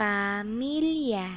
Pamilya